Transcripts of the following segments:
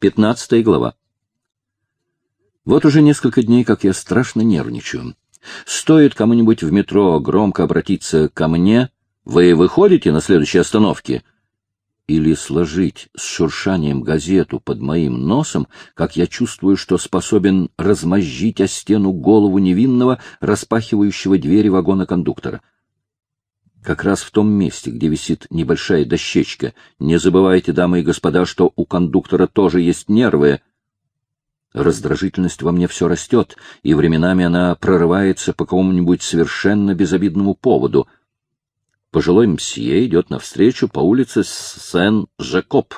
Пятнадцатая глава. Вот уже несколько дней, как я страшно нервничаю. Стоит кому-нибудь в метро громко обратиться ко мне, вы выходите на следующей остановке, или сложить с шуршанием газету под моим носом, как я чувствую, что способен размозжить о стену голову невинного, распахивающего двери вагона кондуктора как раз в том месте, где висит небольшая дощечка. Не забывайте, дамы и господа, что у кондуктора тоже есть нервы. Раздражительность во мне все растет, и временами она прорывается по какому-нибудь совершенно безобидному поводу. Пожилой мсье идет навстречу по улице Сен-Жакоб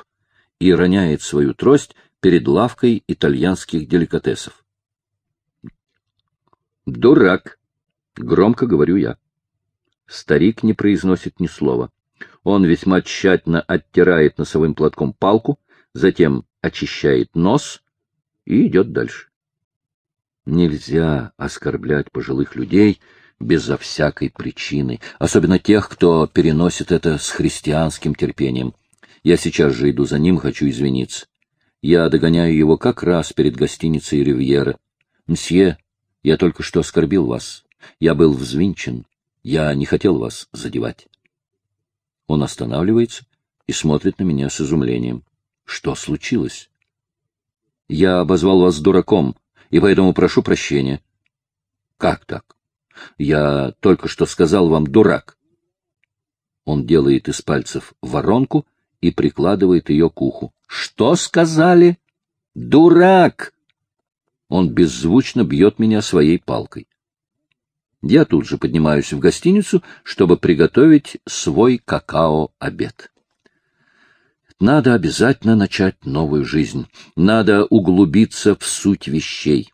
и роняет свою трость перед лавкой итальянских деликатесов. «Дурак!» — громко говорю я. Старик не произносит ни слова. Он весьма тщательно оттирает носовым платком палку, затем очищает нос и идет дальше. Нельзя оскорблять пожилых людей безо всякой причины, особенно тех, кто переносит это с христианским терпением. Я сейчас же иду за ним, хочу извиниться. Я догоняю его как раз перед гостиницей «Ривьера». «Мсье, я только что оскорбил вас. Я был взвинчен. Я не хотел вас задевать. Он останавливается и смотрит на меня с изумлением. Что случилось? Я обозвал вас дураком, и поэтому прошу прощения. Как так? Я только что сказал вам дурак. Он делает из пальцев воронку и прикладывает ее к уху. Что сказали? Дурак! Он беззвучно бьет меня своей палкой. Я тут же поднимаюсь в гостиницу, чтобы приготовить свой какао-обед. Надо обязательно начать новую жизнь. Надо углубиться в суть вещей.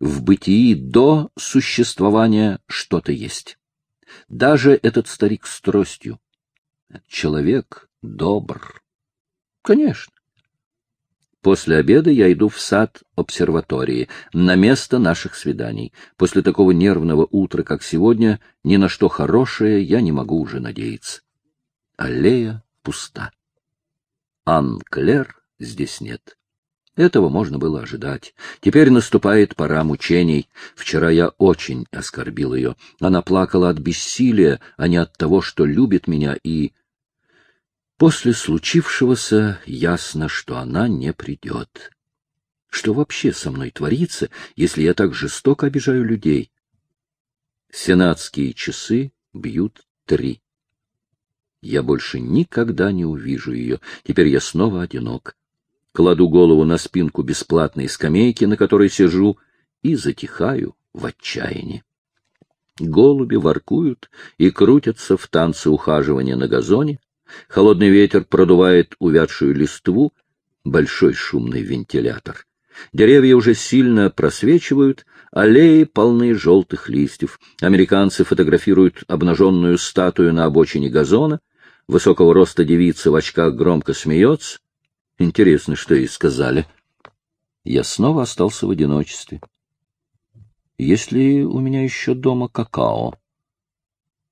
В бытии до существования что-то есть. Даже этот старик с тростью. Человек добр. Конечно. После обеда я иду в сад обсерватории, на место наших свиданий. После такого нервного утра, как сегодня, ни на что хорошее я не могу уже надеяться. Аллея пуста. Ан-Клер здесь нет. Этого можно было ожидать. Теперь наступает пора мучений. Вчера я очень оскорбил ее. Она плакала от бессилия, а не от того, что любит меня и После случившегося ясно, что она не придет. Что вообще со мной творится, если я так жестоко обижаю людей? Сенатские часы бьют три. Я больше никогда не увижу ее. Теперь я снова одинок. Кладу голову на спинку бесплатной скамейки, на которой сижу, и затихаю в отчаянии. Голуби воркуют и крутятся в танце ухаживания на газоне, Холодный ветер продувает увядшую листву, большой шумный вентилятор. Деревья уже сильно просвечивают, аллеи полны желтых листьев. Американцы фотографируют обнаженную статую на обочине газона. Высокого роста девица в очках громко смеется. Интересно, что ей сказали. Я снова остался в одиночестве. Есть ли у меня еще дома какао?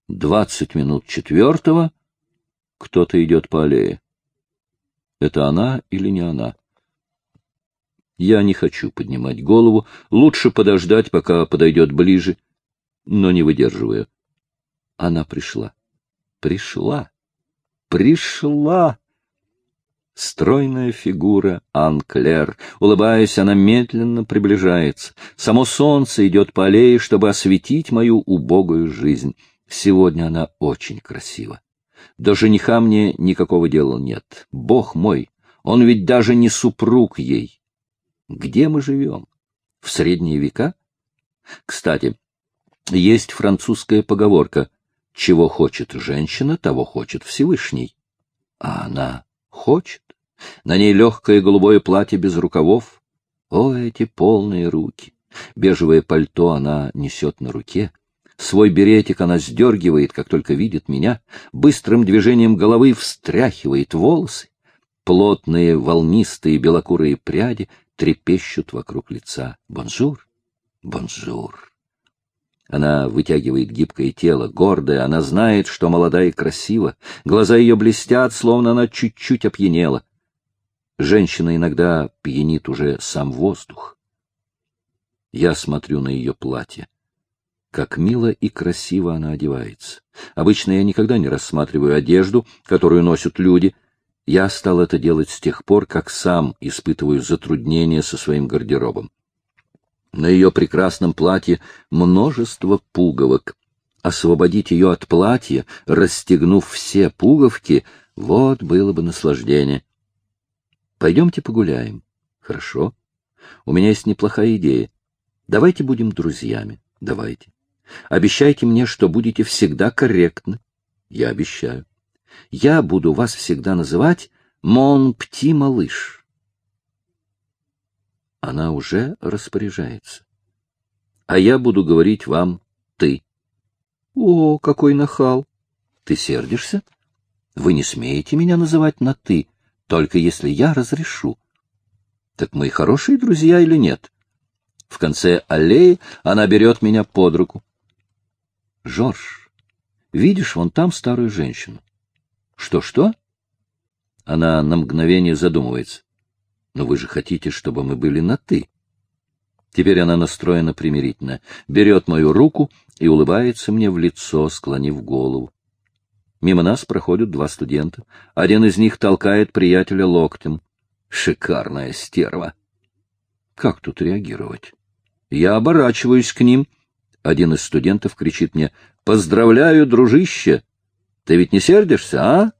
Двадцать минут четвертого — кто-то идет по аллее. Это она или не она? Я не хочу поднимать голову, лучше подождать, пока подойдет ближе, но не выдерживаю. Она пришла. Пришла. Пришла. Стройная фигура Анклер. Улыбаясь, она медленно приближается. Само солнце идет по аллее, чтобы осветить мою убогую жизнь. Сегодня она очень красива. До жениха мне никакого дела нет. Бог мой, он ведь даже не супруг ей. Где мы живем? В средние века? Кстати, есть французская поговорка «Чего хочет женщина, того хочет Всевышний». А она хочет. На ней легкое голубое платье без рукавов. О, эти полные руки! Бежевое пальто она несет на руке. Свой беретик она сдергивает, как только видит меня, быстрым движением головы встряхивает волосы. Плотные, волнистые, белокурые пряди трепещут вокруг лица. «Бонжур! Бонжур!» Она вытягивает гибкое тело, гордая, она знает, что молода и красива. Глаза ее блестят, словно она чуть-чуть опьянела. Женщину иногда пьянит уже сам воздух. Я смотрю на ее платье. Как мило и красиво она одевается. Обычно я никогда не рассматриваю одежду, которую носят люди. Я стал это делать с тех пор, как сам испытываю затруднения со своим гардеробом. На ее прекрасном платье множество пуговок. Освободить ее от платья, расстегнув все пуговки, вот было бы наслаждение. Пойдемте погуляем. Хорошо. У меня есть неплохая идея. Давайте будем друзьями. Давайте. Обещайте мне, что будете всегда корректны. Я обещаю. Я буду вас всегда называть «Мон Пти Малыш». Она уже распоряжается. А я буду говорить вам «ты». О, какой нахал! Ты сердишься? Вы не смеете меня называть на «ты», только если я разрешу. Так мы хорошие друзья или нет? В конце аллеи она берет меня под руку. Жорж, видишь вон там старую женщину? Что-что? Она на мгновение задумывается. Но вы же хотите, чтобы мы были на «ты». Теперь она настроена примирительно, берет мою руку и улыбается мне в лицо, склонив голову. Мимо нас проходят два студента. Один из них толкает приятеля локтем. Шикарная стерва. Как тут реагировать? Я оборачиваюсь к ним — один из студентов кричит мне, «Поздравляю, дружище! Ты ведь не сердишься, а?»